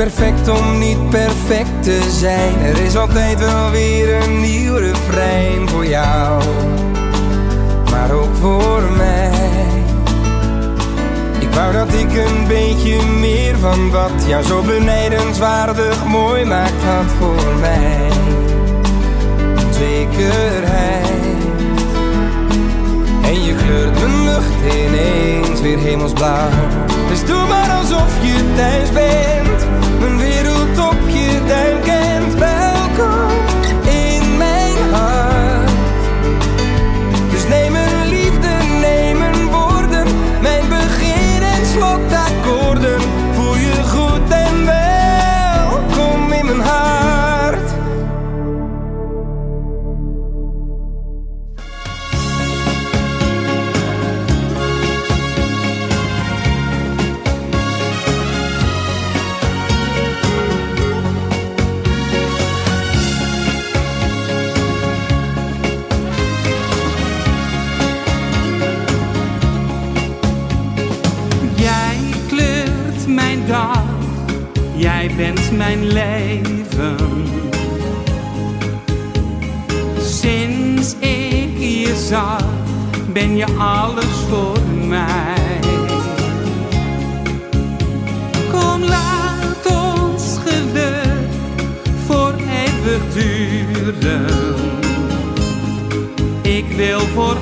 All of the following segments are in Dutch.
Perfect om niet perfect te zijn. Er is altijd wel weer een nieuw refrein voor jou, maar ook voor mij. Ik wou dat ik een beetje meer van wat jou zo benijdenswaardig mooi maakt had voor mij. Zekerheid. En je kleurt mijn lucht ineens weer hemelsblauw. Dus doe maar alsof je thuis bent. Mijn wereld op je duim kent. Welkom in mijn hart. Dus neem een liefde, neem een woorden. Mijn begin en slotakkoorden. Voel je goed en welkom in mijn hart. Mijn leven. Sinds ik je zag, ben je alles voor mij. Kom, laat ons geluk voor eeuwig duren. Ik wil voor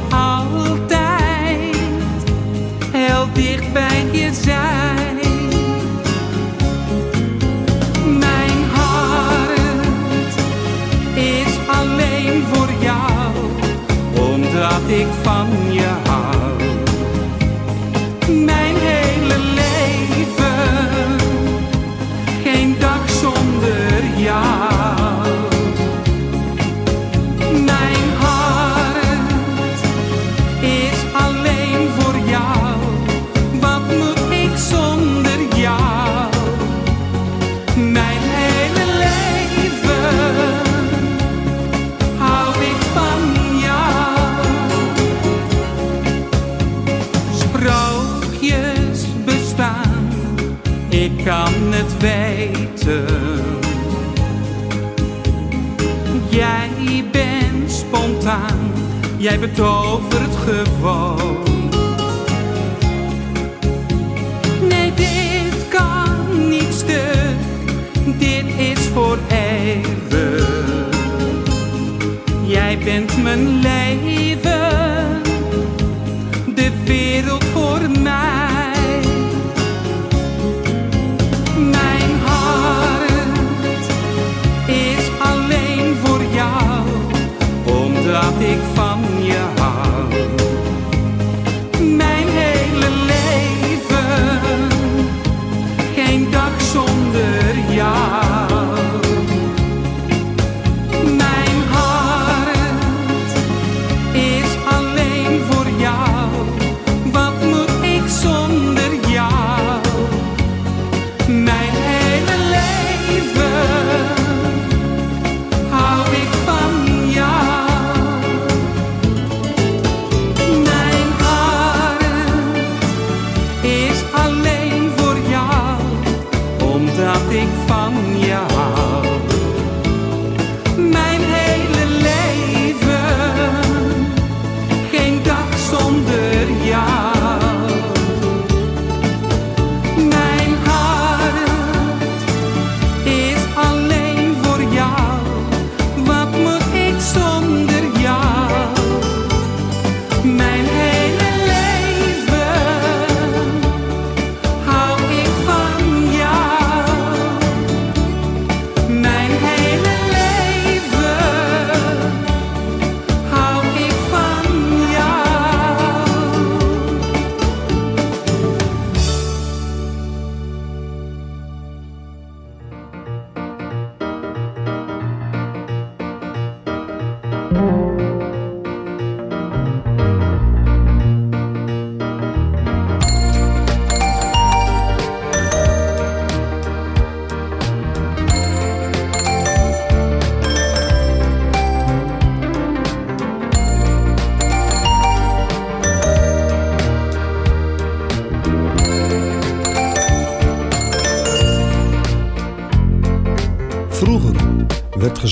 jij betovert gewoon. Nee, dit kan niet stuk, dit is voor eeuwig. Jij bent mijn leven,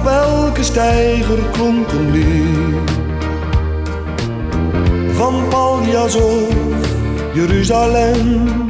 Op elke steiger klonk een lied. Van Paljas of Jeruzalem.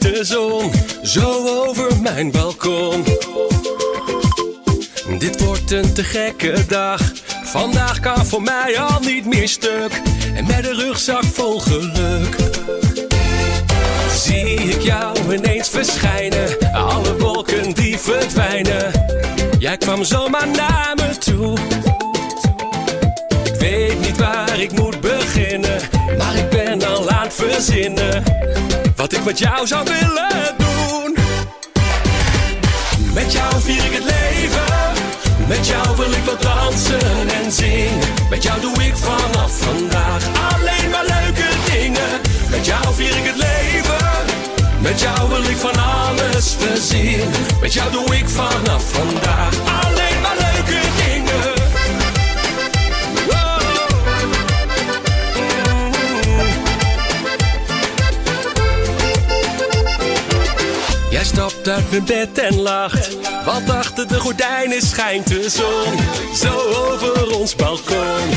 De zon. Zo over mijn balkon. Dit wordt een te gekke dag. Vandaag kan voor mij al niet meer stuk. En met een rugzak vol geluk. Zie ik jou ineens verschijnen. Alle wolken die verdwijnen. Jij kwam zomaar naar me toe. Verzinnen wat ik met jou zou willen doen. Met jou vier ik het leven, met jou wil ik wat dansen en zingen. Met jou doe ik vanaf vandaag alleen maar leuke dingen. Met jou vier ik het leven, met jou wil ik van alles voorzien. Met jou doe ik vanaf vandaag alleen stapt uit mijn bed en lacht, want achter de gordijnen schijnt de zon. Zo over ons balkon.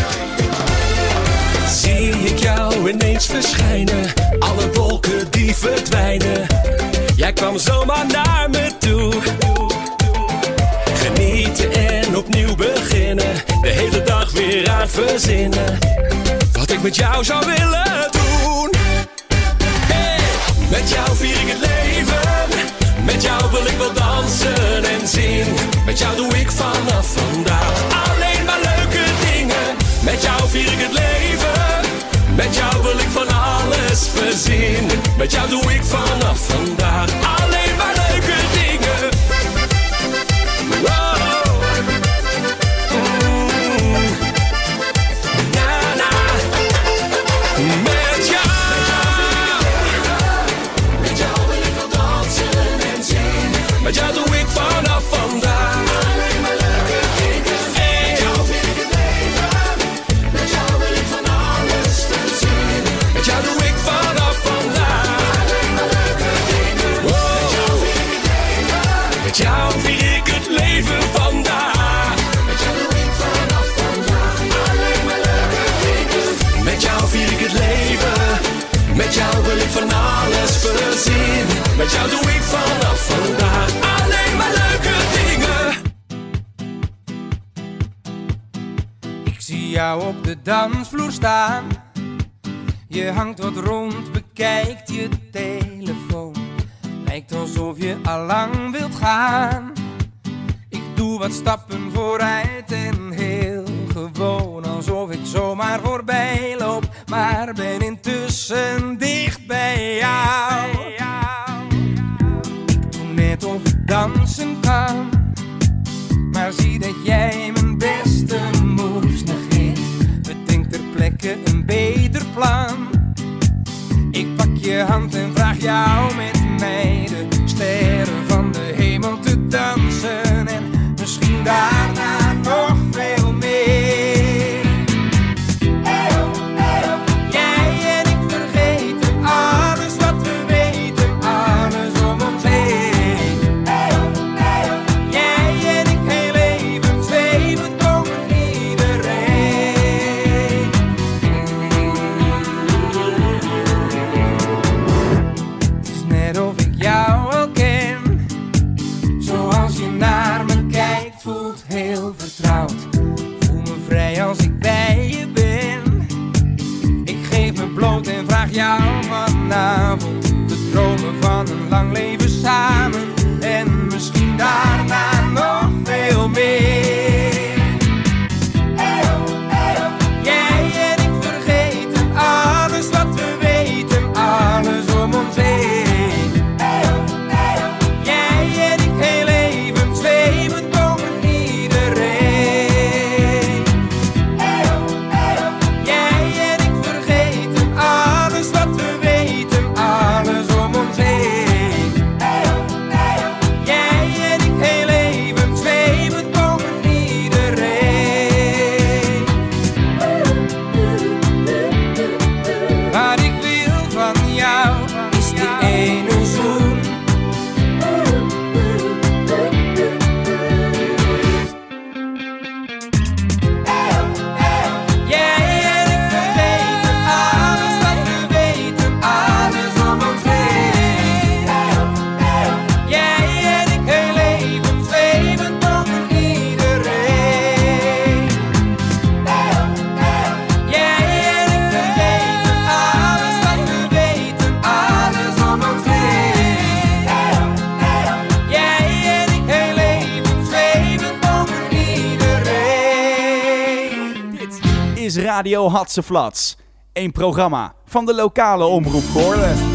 Zie ik jou ineens verschijnen, alle wolken die verdwijnen. Jij kwam zomaar naar me toe. laten en opnieuw beginnen. De hele dag weer aan verzinnen. Wat ik met jou zou willen doen. Hey, met jou vier ik het leven. Met jou wil ik wel dansen en zien. Met jou doe ik vanaf vandaag alleen maar leuke dingen. Met jou vier ik het leven. Met jou wil ik van alles verzinnen. Met jou doe ik vanaf vandaag dansvloer staan. Je hangt wat rond, bekijkt je telefoon. Lijkt alsof je allang wilt gaan. Ik doe wat stappen vooruit en heel gewoon. Alsof ik zomaar voorbij loop, maar ben intussen je hand en vraag jou met mij de sterren van de hemel te dansen. En misschien daarna Now. Radio Hatseflats. Een programma van de lokale omroep Goorlen.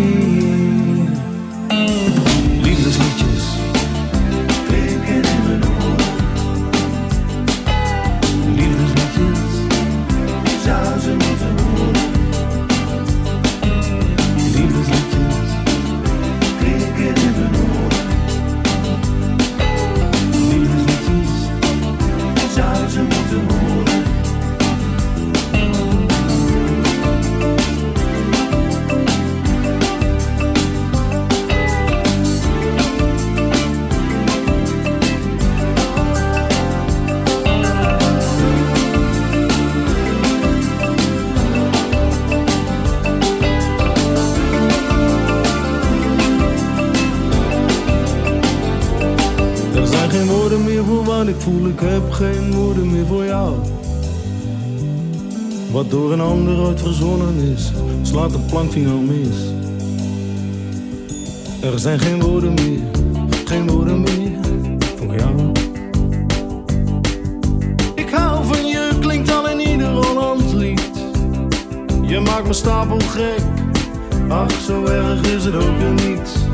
Voel, ik heb geen woorden meer voor jou. Wat door een ander ooit verzonnen is, slaat de plankvinger mis. Er zijn geen woorden meer, geen woorden meer voor jou. Ik hou van je, klinkt al in ieder Hollands lied. Je maakt me stapel gek, ach zo erg is het ook niet.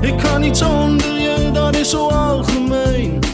Ik kan niet zonder je, dat is zo algemeen.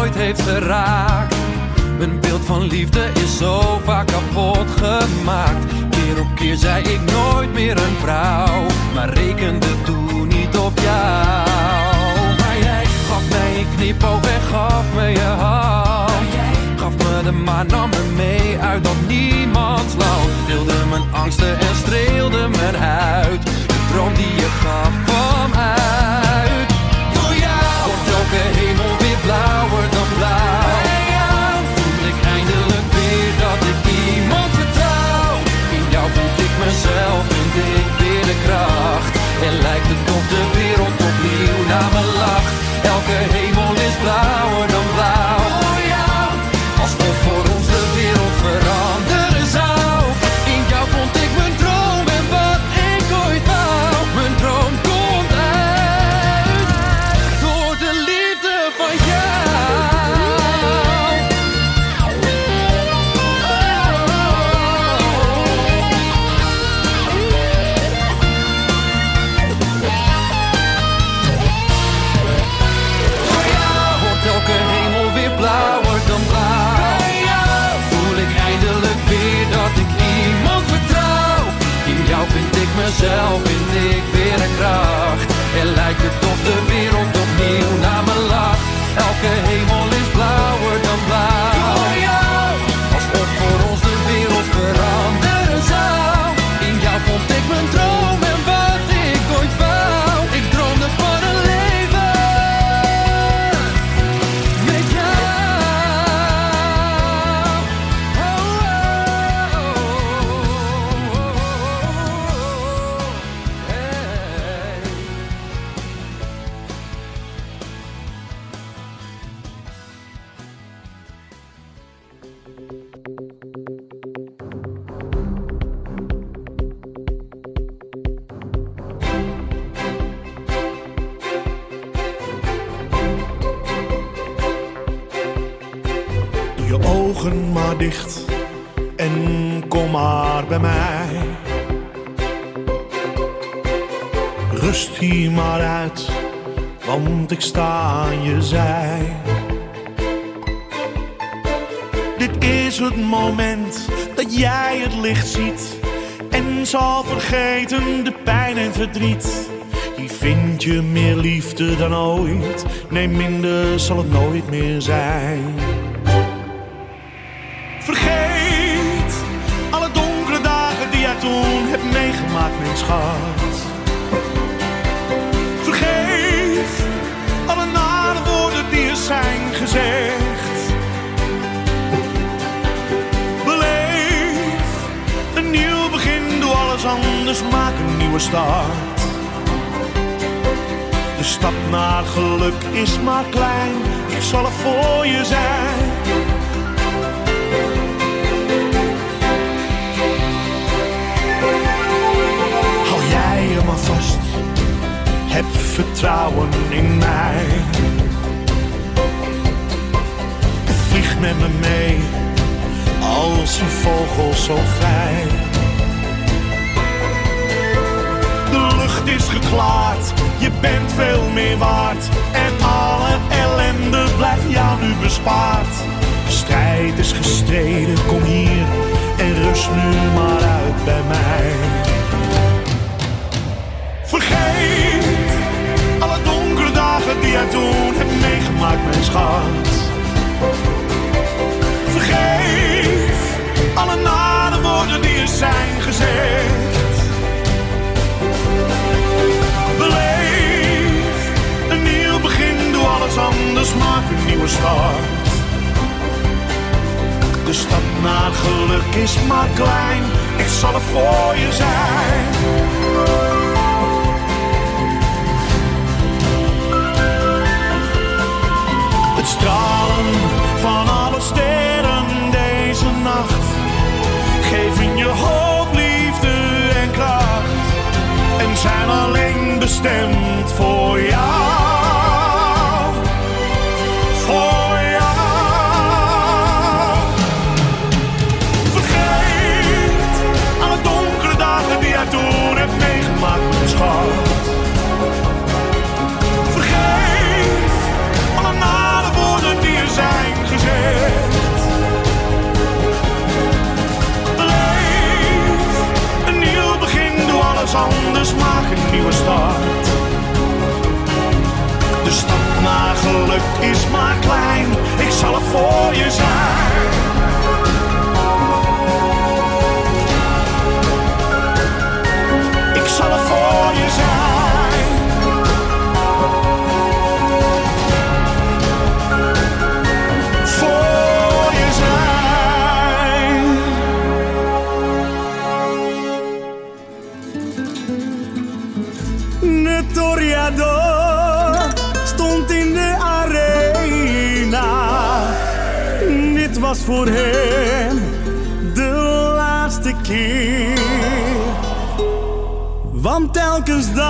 nooit heeft geraakt. Mijn beeld van liefde is zo vaak kapot gemaakt. Keer op keer zei ik nooit meer een vrouw, maar rekende toen niet op jou. Maar jij gaf mij een knipoog en gaf me je hand. Gaf me de maan, nam me mee uit dat niemands land. Deelde mijn angsten en streelde mijn huid. De droom die je gaf kwam uit. Elke hemel weer blauwer dan blauw. Bij jou voel ik eindelijk weer dat ik iemand vertrouw. In jou vind ik mezelf, vind ik weer de kracht. En lijkt het of de wereld opnieuw naar me lacht. Elke hemel is blauwer vind ziet en zal vergeten de pijn en verdriet. Hier vind je meer liefde dan ooit, nee minder zal het nooit meer zijn. Vergeet alle donkere dagen die jij toen hebt meegemaakt, mijn schat. Vergeef alle nare woorden die er zijn gezegd. Anders, maak een nieuwe start. De stap naar geluk is maar klein, ik zal er voor je zijn. Hou jij je maar vast, heb vertrouwen in mij. Vlieg met me mee, als een vogel zo vrij. Is geklaard, je bent veel meer waard. En alle ellende blijft jou nu bespaard. Strijd is gestreden, kom hier en rust nu maar uit bij mij. Vergeet alle donkere dagen die jij toen hebt meegemaakt, mijn schat. Vergeef alle nare woorden die er zijn gezegd. Anders, maak een nieuwe start. De stap naar geluk is maar klein, ik zal er voor je zijn. Het stralen van alle sterren deze nacht geven je hoop, liefde en kracht en zijn alleen bestemd voor jou. geluk is maar klein, ik zal er voor je zijn. Ik zal er voor je zijn. telkens the.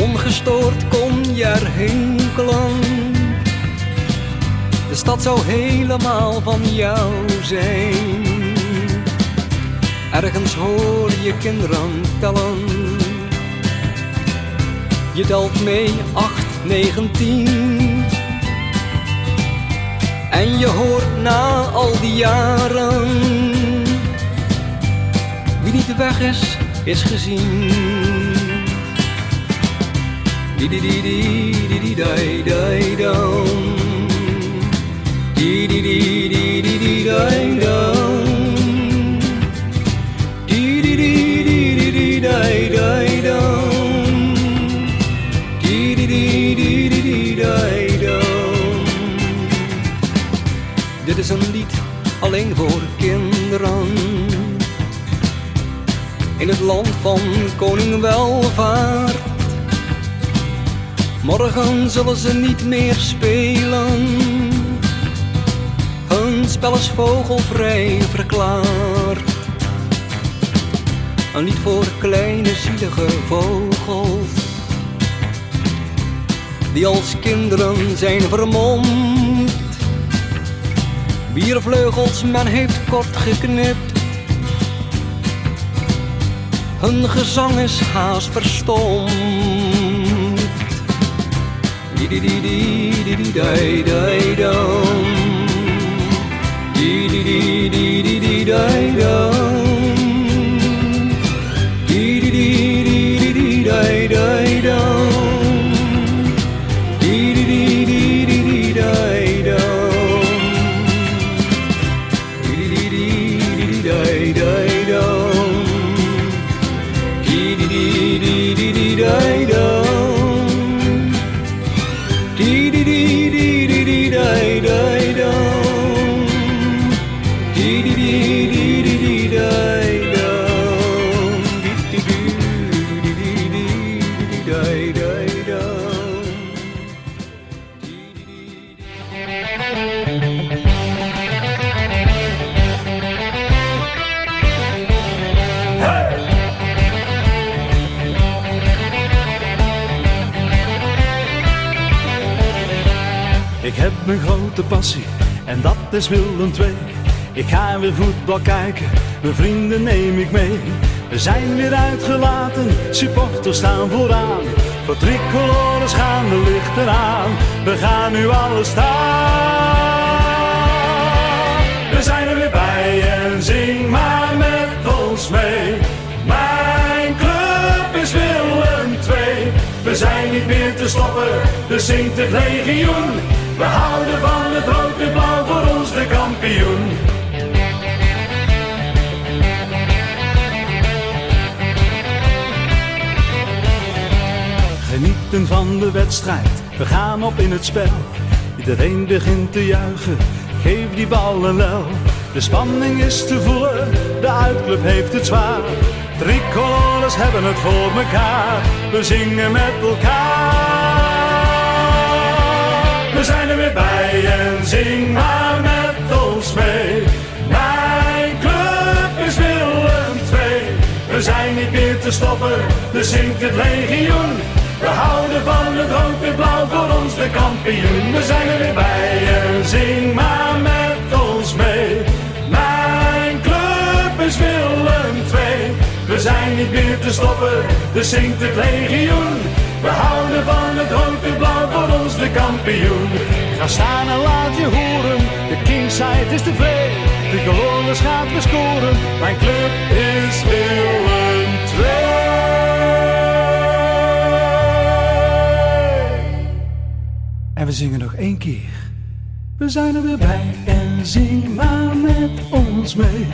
Ongestoord kon je er hinkelen. De stad zou helemaal van jou zijn. Ergens hoor je kinderen tellen. Je telt mee 8, 19. En je hoort na al die jaren. Wie niet weg is, is gezien. Di di di di di di dai dai dam. Di di di di di di dai dam. Di di di di di di dai dai dam. Di di di di di di dam. Dit is een lied alleen voor kinderen. In het land van koning welvaart. Morgen zullen ze niet meer spelen. Hun spel is vogelvrij verklaard. Een lied voor kleine zielige vogels. Die als kinderen zijn vermomd. Wier vleugels men heeft kort geknipt. Hun gezang is haast verstomd. Di di di di di di dai dai dam. Di di di di di mijn grote passie en dat is Willem II. Ik ga weer voetbal kijken, mijn vrienden neem ik mee. We zijn weer uitgelaten, supporters staan vooraan. Voor tricolores gaan de lichten aan, we gaan nu alles staan. We zijn er weer bij en zing maar met ons mee. Mijn club is Willem II. We zijn niet meer te stoppen, dus zingt het legioen. We houden van het rood en blauw, voor ons de kampioen. Genieten van de wedstrijd, we gaan op in het spel. Iedereen begint te juichen, geef die bal een lel. De spanning is te voelen, de uitclub heeft het zwaar. Tricolores hebben het voor mekaar, we zingen met elkaar. We zijn er weer bij en zing maar met ons mee. Mijn club is Willem II. We zijn niet meer te stoppen, dus zingt het legioen. We houden van het rood en blauw, voor ons de kampioen. We zijn er weer bij en zing maar met ons mee. Mijn club is Willem II. We zijn niet meer te stoppen, dus zingt het legioen. We houden van het rood en blauw, voor ons de kampioen. Ga staan en laat je horen, de kingside is tevreden. De colonnes gaat weer scoren, mijn club is Willem II. En we zingen nog één keer. We zijn er weer bij en zing maar met ons mee.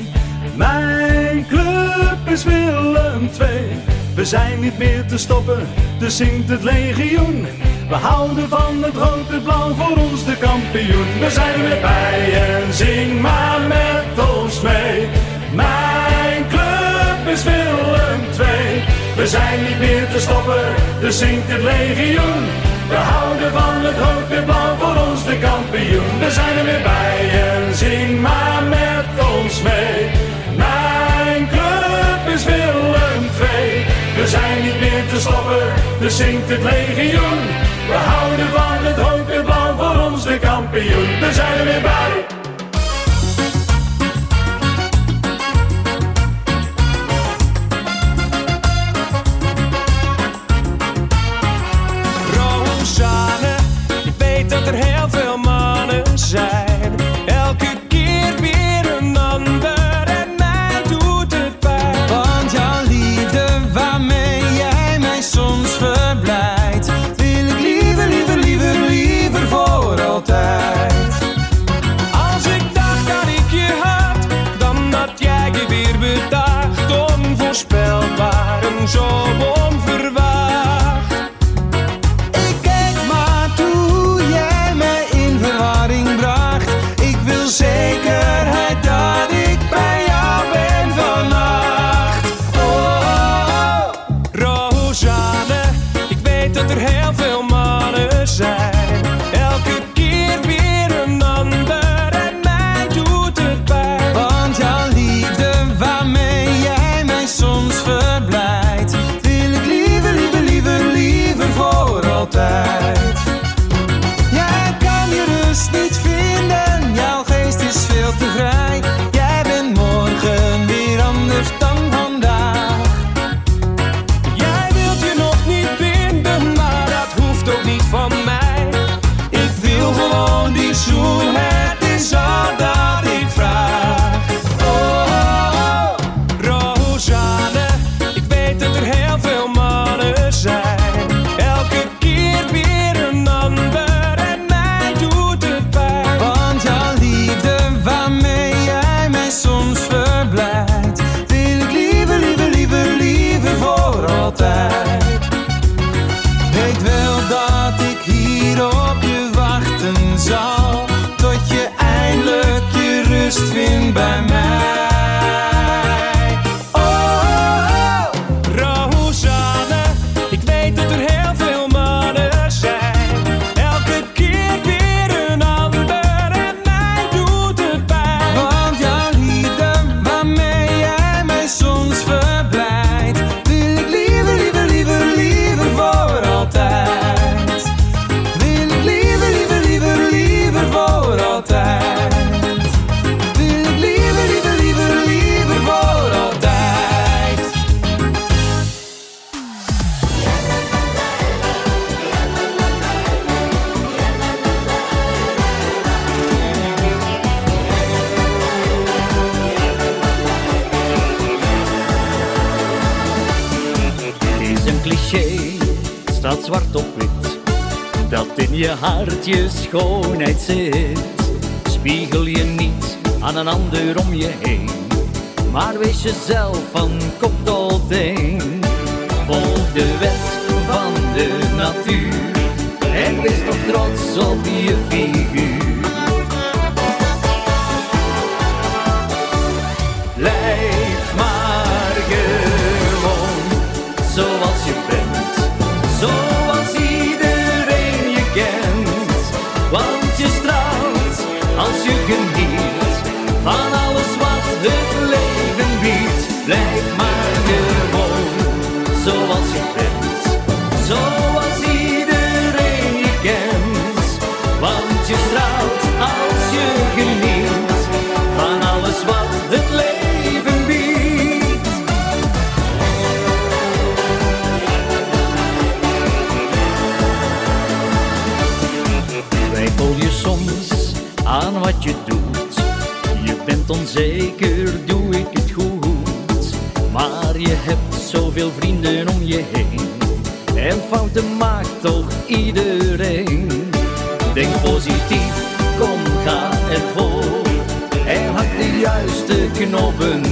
Mijn club is Willem II. We zijn niet meer te stoppen, dus zingt het legioen. We houden van het rood, het blauw, voor ons de kampioen. We zijn er weer bij en zing maar met ons mee. Mijn club is Willem 2. We zijn niet meer te stoppen, dus zingt het legioen. We houden van het rood, weer blauw, voor ons de kampioen. We zijn er weer bij en zing maar met ons mee. We stoppen, dus zingt het legioen. We houden van het rood blauw, voor ons de kampioen. We zijn er weer bij. schoonheid zit. Spiegel je niet aan een ander om je heen, maar wees jezelf van kop Grenoble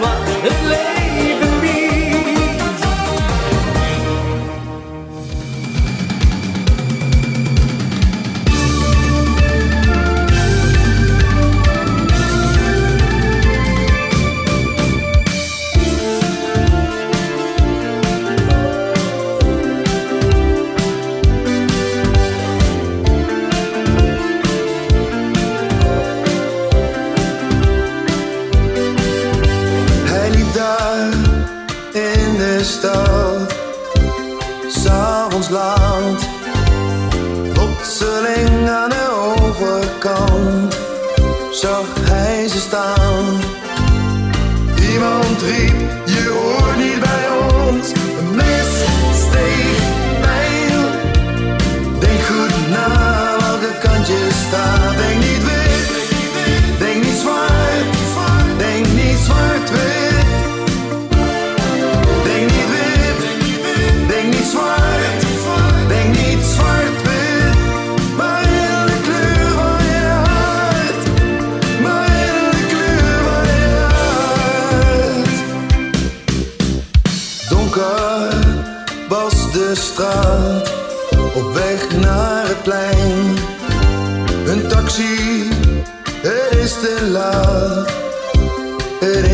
van s'avonds laat. Plotseling aan de overkant zag hij ze staan. Iemand riep,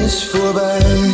Het is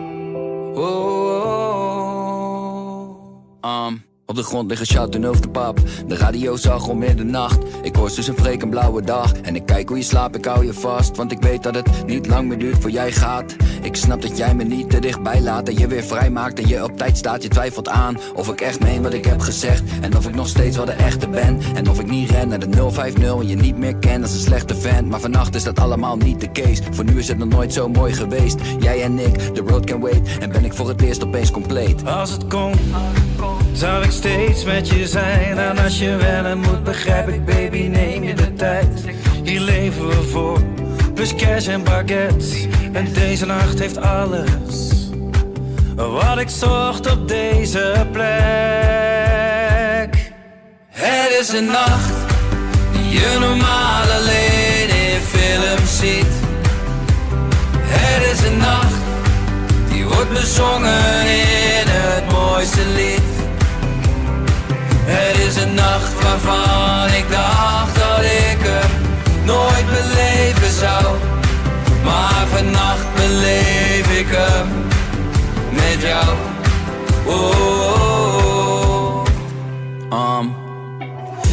Op de grond liggen shouten over de pap. De radio zag om middernacht. Ik hoor tussen freek een blauwe dag. En ik kijk hoe je slaapt, ik hou je vast. Want ik weet dat het niet lang meer duurt voor jij gaat. Ik snap dat jij me niet te dichtbij laat. En je weer vrij maakt en je op tijd staat. Je twijfelt aan of ik echt meen wat ik heb gezegd. En of ik nog steeds wel de echte ben. En of ik niet ren naar de 050 en je niet meer ken als een slechte vent. Maar vannacht is dat allemaal niet de case. Voor nu is het nog nooit zo mooi geweest. Jij en ik, the road can wait. En ben ik voor het eerst opeens compleet. Als het kon, zou ik steeds met je zijn. En als je wennen moet, begrijp ik, baby, neem je de tijd. Hier leven we voor, plus cash en baguettes. En deze nacht heeft alles wat ik zocht op deze plek. Het is een nacht die je normaal alleen in films ziet. Het is een nacht die wordt bezongen in Het is een nacht waarvan ik dacht dat ik hem nooit beleven zou. Maar vannacht beleef ik hem met jou. Oh. Um.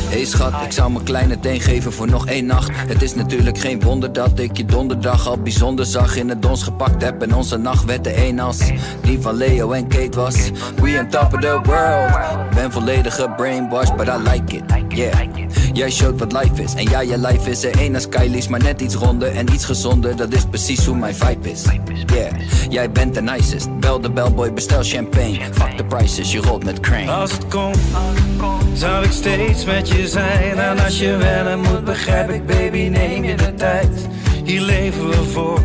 Hey schat, ik zou mijn kleine teen geven voor nog één nacht. Het is natuurlijk geen wonder dat ik je donderdag al bijzonder zag. In het dons gepakt heb en onze nacht werd de één als Die van Leo en Kate was. We on top of the world. Ben volledig gebrainwashed, but I like it, yeah. Jij showt wat life is. En ja, je life is er één als Kylie's Maar net iets ronder en iets gezonder. Dat is precies hoe mijn vibe is, yeah. Jij bent de nicest. Bel de bellboy, bestel champagne. Fuck the prices, je rolt met crane. Als het kon, zou ik steeds met je zijn. En als je wennen moet, begrijp ik, baby, neem je de tijd. Hier leven we voor,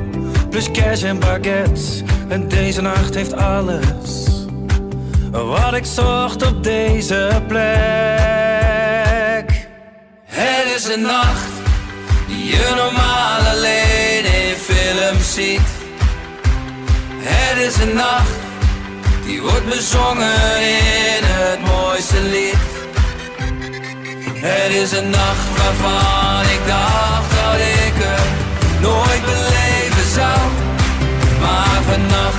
plus cash en baguettes. En deze nacht heeft alles wat ik zocht op deze plek. Het is een nacht die je normaal alleen in films ziet. Het is een nacht die wordt bezongen in het mooiste lied. Het is een nacht waarvan ik dacht dat ik hem nooit beleven zou. Maar vannacht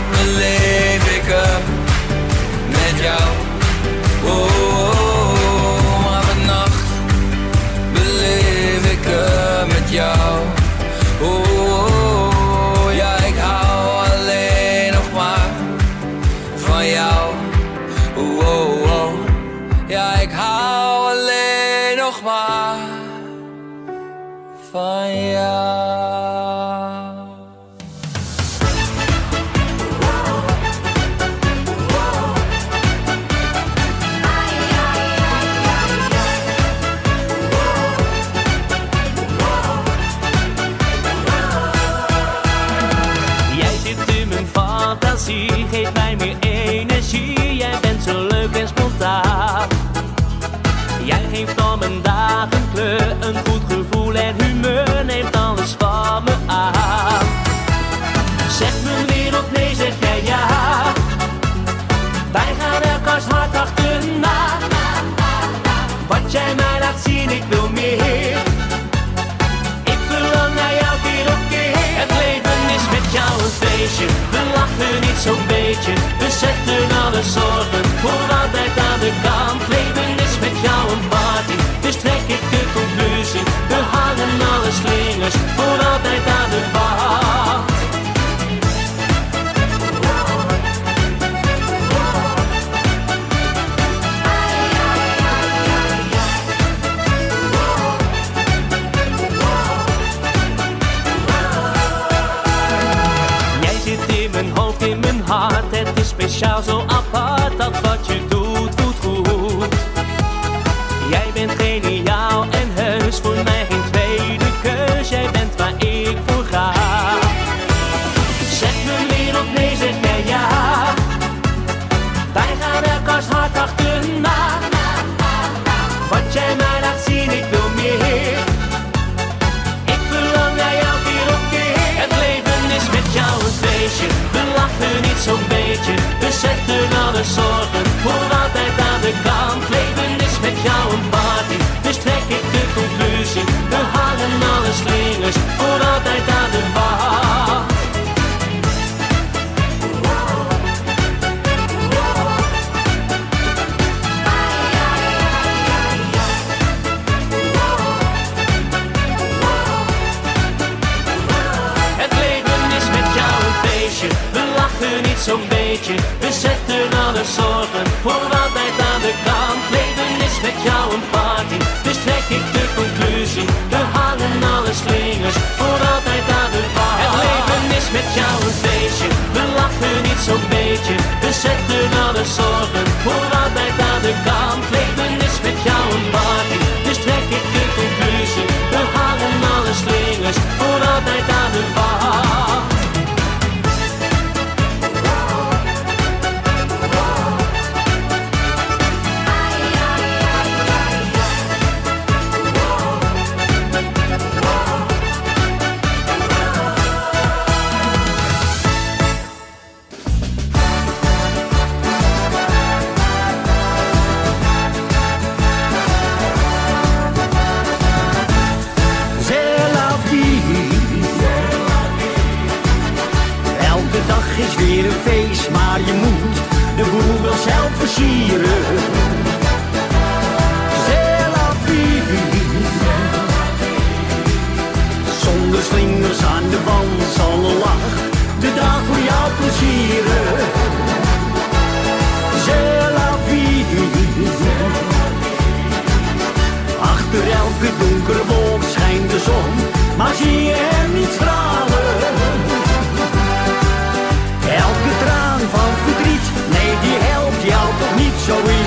Jij bent alle zorgen voor altijd aan de kant. Leven is met jou een party, dus trek ik de conclusie. We hangen alle slingers voor altijd aan de wand. Het leven is met jou een feestje, we lachen niet zo'n beetje. We zetten alle zorgen voor altijd aan de kant. Leven is met jou een party, dus trek ik de conclusie. We hangen alle slingers voor altijd aan de wand. Vandaag is weer een feest, maar je moet de boel wel zelf versieren. Zonder slingers aan de wand zal een lach de dag voor jou plezieren. Achter elke donkere wolk schijnt de zon, maar zie je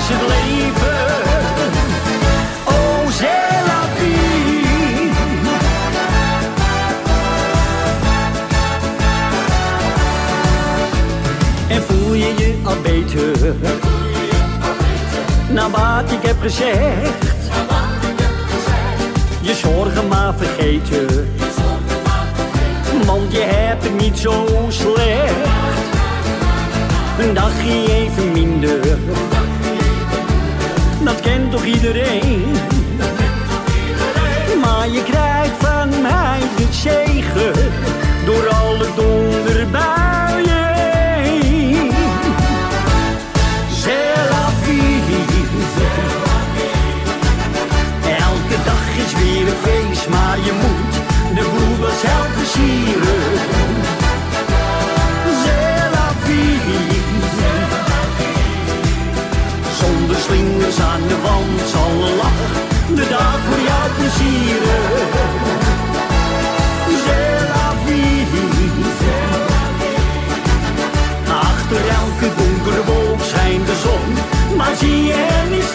is het leven. Oh, c'est la vie. En voel je je al beter? Na wat ik heb gezegd. Je zorgen maar vergeten. Want je hebt het niet zo slecht. Een dagje even minder. Dat kent toch iedereen? Maar je krijgt van mij de zegen. Door alle donderbuien vie. Elke dag is weer een feest, maar je moet de boel wel zelf versieren. Slingers aan de wand zal een lach de dag voor jou plezieren. La. Achter elke donkere wolk schijnt de zon, maar zie je niet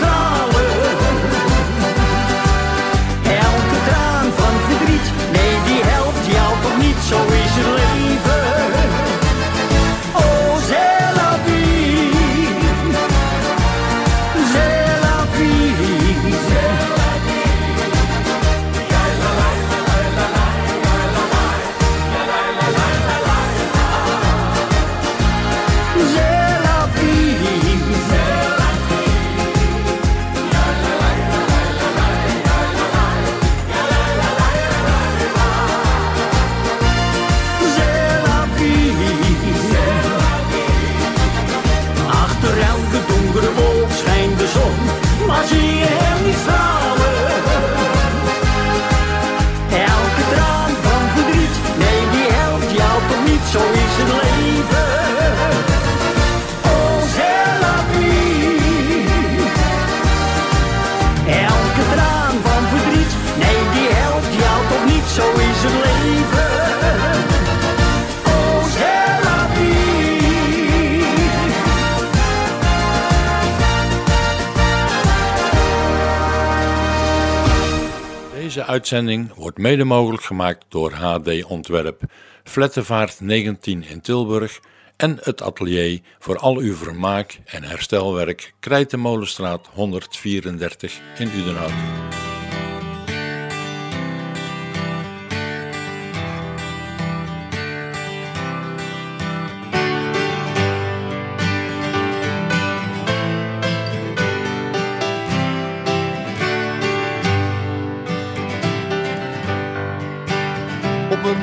uitzending wordt mede mogelijk gemaakt door HD Ontwerp, Vlettevaart 19 in Tilburg en het atelier voor al uw vermaak en herstelwerk Krijtenmolenstraat 134 in Udenhout.